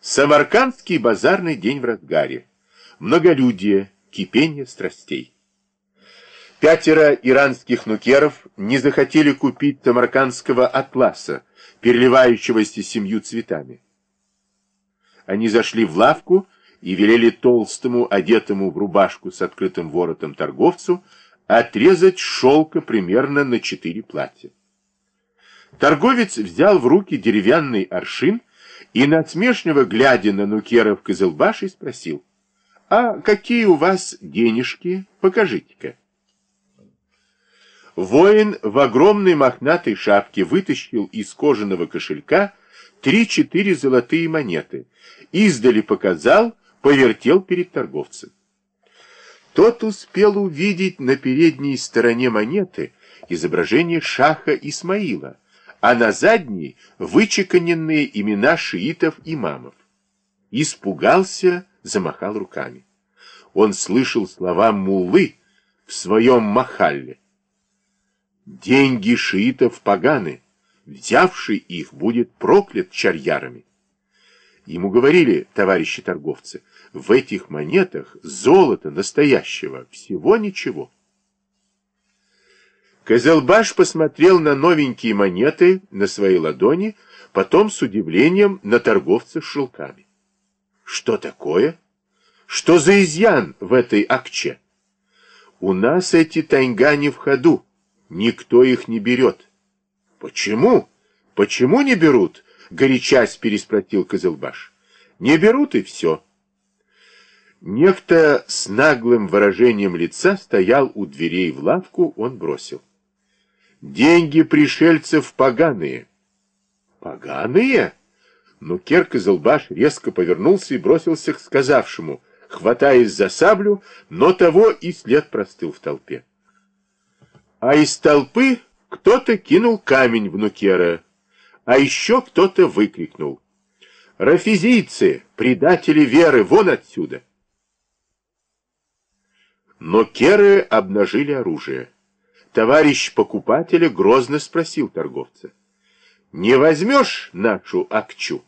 Самаркандский базарный день в разгаре. Многолюдие, кипение страстей. Пятеро иранских нукеров не захотели купить самаркандского атласа, переливающегося семью цветами. Они зашли в лавку и велели толстому, одетому в рубашку с открытым воротом торговцу, отрезать шелка примерно на четыре платья. Торговец взял в руки деревянный аршин и, надсмешливо глядя на нукеров Кызылбаши, спросил, «А какие у вас денежки? Покажите-ка». Воин в огромной мохнатой шапке вытащил из кожаного кошелька три-четыре золотые монеты, издали показал, повертел перед торговцем. Тот успел увидеть на передней стороне монеты изображение шаха Исмаила, а на задней вычеканенные имена шиитов-имамов. Испугался, замахал руками. Он слышал слова муллы в своем махалле. Деньги шиитов поганы, взявший их будет проклят чарьярами. Ему говорили, товарищи торговцы, в этих монетах золото настоящего, всего ничего. Козелбаш посмотрел на новенькие монеты на своей ладони, потом с удивлением на торговца с шелками. Что такое? Что за изъян в этой акче? У нас эти тайга не в ходу, никто их не берет. Почему? Почему не берут? Горячась переспросил Козелбаш. Не берут и все. Некто с наглым выражением лица стоял у дверей в лавку, он бросил. Деньги пришельцев поганые. Поганые? Но Керк Изелбаш резко повернулся и бросился к сказавшему, хватаясь за саблю, но того и след простыл в толпе. А из толпы кто-то кинул камень в Нукера, а еще кто-то выкрикнул. «Рафизийцы, предатели веры, вон отсюда!» Но керы обнажили оружие. Товарищ покупателя грозно спросил торговца. «Не возьмешь нашу акчу?»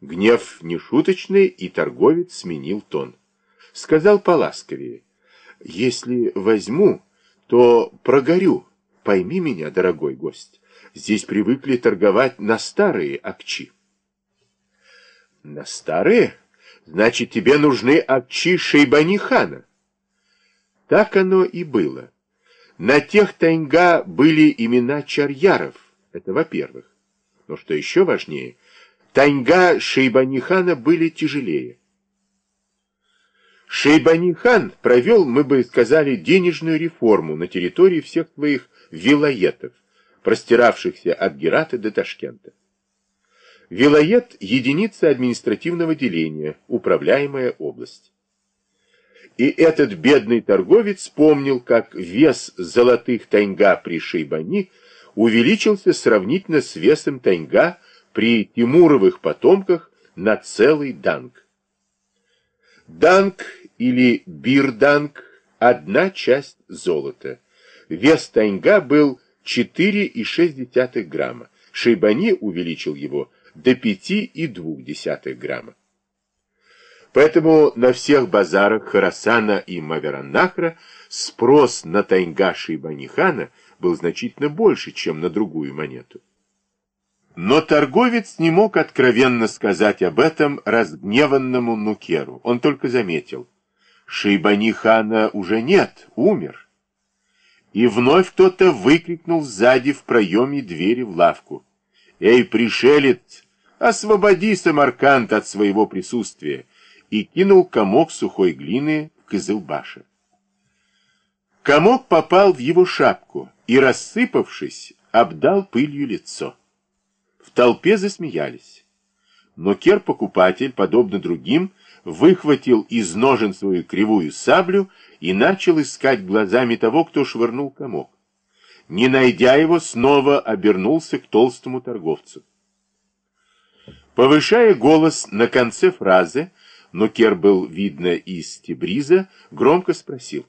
Гнев нешуточный, и торговец сменил тон. Сказал поласковее. «Если возьму, то прогорю. Пойми меня, дорогой гость. Здесь привыкли торговать на старые акчи». «На старые? Значит, тебе нужны акчи Шейбани-хана». Так оно и было. На тех тайга были имена чарьяров, это во-первых. Но что еще важнее, тайга Шейбанихана были тяжелее. Шейбанихан провел, мы бы сказали, денежную реформу на территории всех своих вилоетов, простиравшихся от Герата до Ташкента. Вилоет – единица административного деления, управляемая область. И этот бедный торговец вспомнил, как вес золотых таньга при Шейбани увеличился сравнительно с весом таньга при Тимуровых потомках на целый данг. Данг или бирданг – одна часть золота. Вес таньга был 4,6 грамма. Шейбани увеличил его до 5,2 грамма. Поэтому на всех базарах Харасана и Мавераннахра спрос на Тайнгаши и Банихана был значительно больше, чем на другую монету. Но торговец не мог откровенно сказать об этом разгневанному Нукеру. Он только заметил, Шейбани-хана уже нет, умер. И вновь кто-то выкрикнул сзади в проеме двери в лавку. «Эй, пришелец, освободи Самарканд от своего присутствия!» И кинул комок сухой глины в Кызылбаша. Комок попал в его шапку и, рассыпавшись, обдал пылью лицо. В толпе засмеялись. Но Кер-покупатель, подобно другим, выхватил из ножен свою кривую саблю и начал искать глазами того, кто швырнул комок. Не найдя его, снова обернулся к толстому торговцу. Повышая голос на конце фразы, но Кер был, видно, из Тибриза, громко спросил.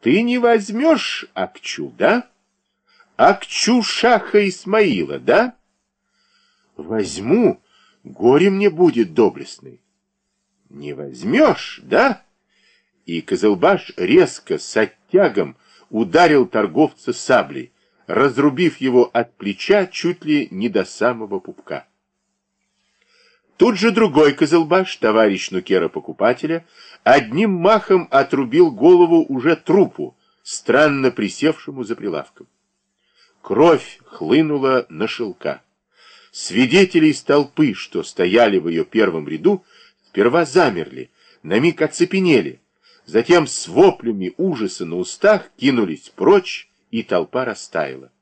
«Ты не возьмешь Акчу, да? Акчу Шаха Исмаила, да?» «Возьму, Горе мне будет доблестный. Не возьмешь, да? И Козылбаш резко, с оттягом, ударил торговца саблей, разрубив его от плеча чуть ли не до самого пупка. Тут же другой Козылбаш, товарищ Нукера-покупателя, одним махом отрубил голову уже трупу, странно присевшему за прилавком. Кровь хлынула на шелка. Свидетели из толпы, что стояли в ее первом ряду, сперва замерли, на миг оцепенели, затем с воплями ужаса на устах кинулись прочь, и толпа растаяла.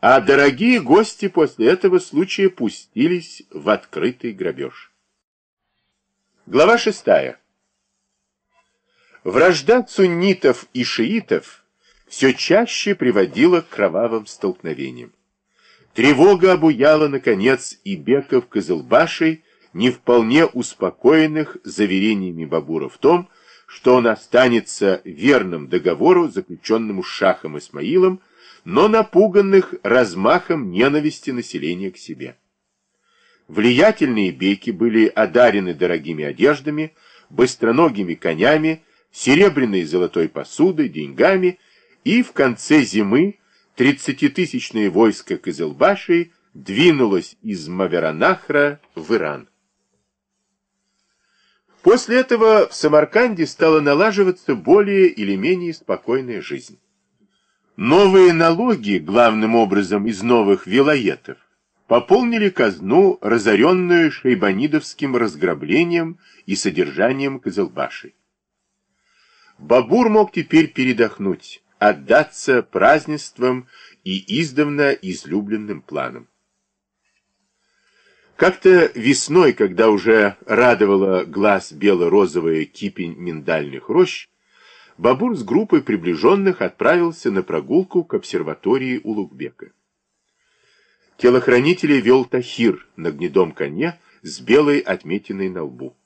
А дорогие гости после этого случая пустились в открытый грабеж. Глава шестая. Вражда суннитов и шиитов все чаще приводила к кровавым столкновениям. Тревога обуяла, наконец, и беков Кызылбашей, не вполне успокоенных заверениями Бабура в том, что он останется верным договору, заключенному с Шахом Исмаилом, но напуганных размахом ненависти населения к себе. Влиятельные беки были одарены дорогими одеждами, быстроногими конями, серебряной и золотой посудой, деньгами, и в конце зимы тридцатитысячное войско Кызылбаши двинулось из Маверанахра в Иран. После этого в Самарканде стала налаживаться более или менее спокойная жизнь. Новые налоги, главным образом из новых вилоетов, пополнили казну, разоренную шейбанидовским разграблением и содержанием Кызылбаши. Бабур мог теперь передохнуть, отдаться празднествам и издавна излюбленным планам. Как-то весной, когда уже радовала глаз бело-розовая кипень миндальных рощ, Бабур с группой приближенных отправился на прогулку к обсерватории Улугбека. Телохранителей вел Тахир на гнедом коне с белой отметиной на лбу.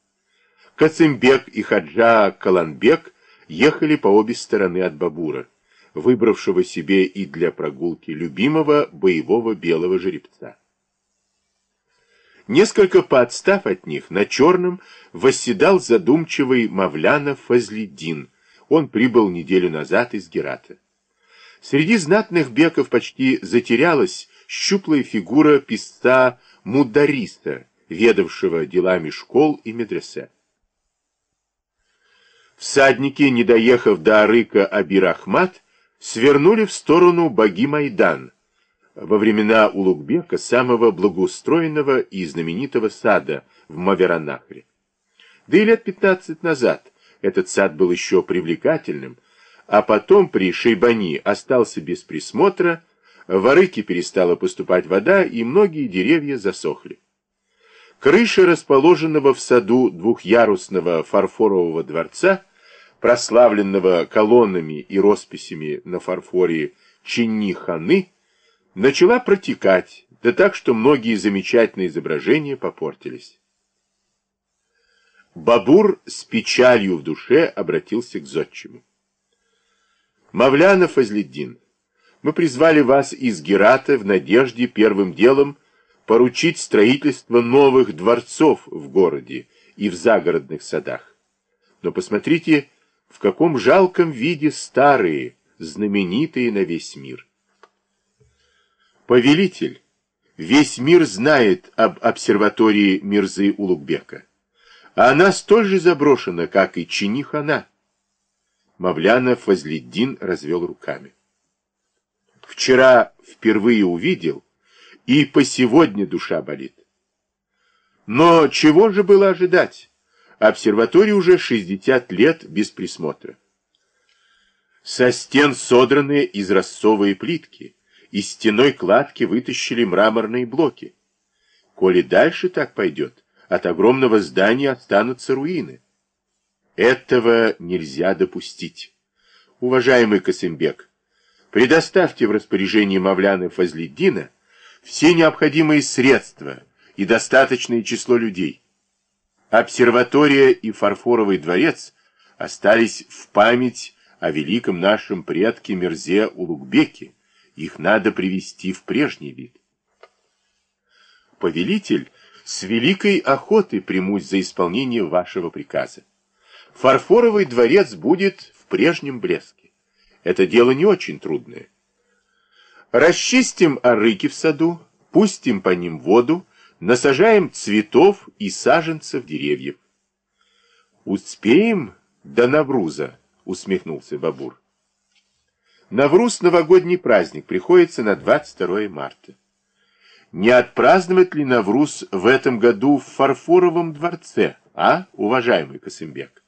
Кацимбек и Хаджа Каланбек ехали по обе стороны от Бабура, выбравшего себе и для прогулки любимого боевого белого жеребца. Несколько поотстав от них, на черном, восседал задумчивый Мавляна Фазлиддин. Он прибыл неделю назад из Герата. Среди знатных беков почти затерялась щуплая фигура писца Мудариста, ведавшего делами школ и медресе. Всадники, не доехав до Арыка Абирахмат, свернули в сторону Баги-Майдан, во времена Улугбека, самого благоустроенного и знаменитого сада в Маверанахре. Да и лет 15 назад этот сад был еще привлекательным, а потом при Шейбани остался без присмотра, в Арыке перестала поступать вода, и многие деревья засохли. Крыша расположенного в саду двухъярусного фарфорового дворца прославленного колоннами и росписями на фарфоре Чинни-ханы, начала протекать, да так, что многие замечательные изображения попортились. Бабур с печалью в душе обратился к зодчему. Мавлянов Азледдин, мы призвали вас из Герата в надежде первым делом поручить строительство новых дворцов в городе и в загородных садах. Но посмотрите, в каком жалком виде старые, знаменитые на весь мир. Повелитель, весь мир знает об обсерватории Мирзы Улугбека, а она столь же заброшена, как и Чинихана. Мавляна Фазлиддин развел руками. Вчера впервые увидел, и по сегодня душа болит. Но чего же было ожидать? Обсерватории уже 60 лет без присмотра. Со стен содраны изразцовые плитки, из стеной кладки вытащили мраморные блоки. Коли дальше так пойдет, от огромного здания останутся руины. Этого нельзя допустить. Уважаемый Косымбек, предоставьте в распоряжение Мавляны Фазлиддина все необходимые средства и достаточное число людей. Обсерватория и фарфоровый дворец остались в память о великом нашем предке Мерзе Улугбеке. Их надо привести в прежний вид. Повелитель С великой охотой примусь за исполнение вашего приказа. Фарфоровый дворец будет в прежнем блеске. Это дело не очень трудное. Расчистим арыки в саду, пустим по ним воду, насажаем цветов и саженцев деревьев. «Успеем до Навруза», — усмехнулся Бабур. Навруз — новогодний праздник, приходится на 22 марта. Не отпраздновать ли Навруз в этом году в Фарфоровом дворце, а, уважаемый Косымбек?